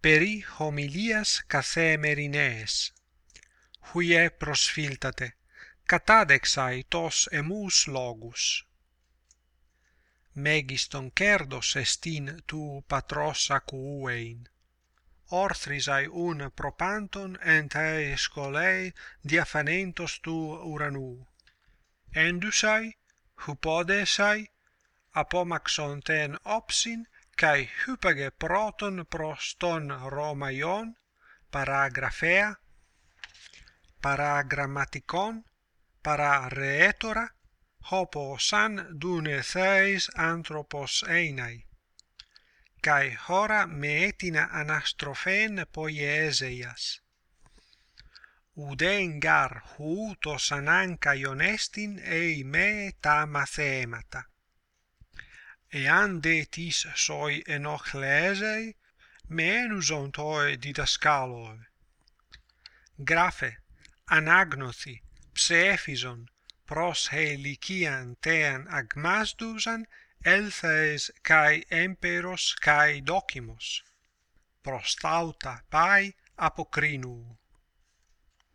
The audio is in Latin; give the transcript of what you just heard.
περί homilias καθημεριναίας. huie προσφύλτατε, κατάδεξαι τος εμούς λόγους. Μέγιστον κέρδος εστίν του πατρός ακουέιν. orthrisai ούν προπάντων εν τα σκολέι διαφανέντος του ουρανού. Ένδουσαι, χουπόδεσαι, απόμαξον τεν όψιν, kai hypage proton proston Romaion paragraphea rhetora parareetora hoposan dune theis anthropos einai kai hora meetina anastrophen poieseias ουδέν γαρ χούτος ανάν καί ονέστην ει εάν δε τις σοι ενοχλέζε, με ένουζον τοε διδασκάλοε. Γράφε, ανάγνωθη, ψέφιζον, προς ελικίαν τέαν αγμάσδουσαν, έλθαες καί έμπερος καί δόκιμος. Προς τάουτα πάει αποκρίνου.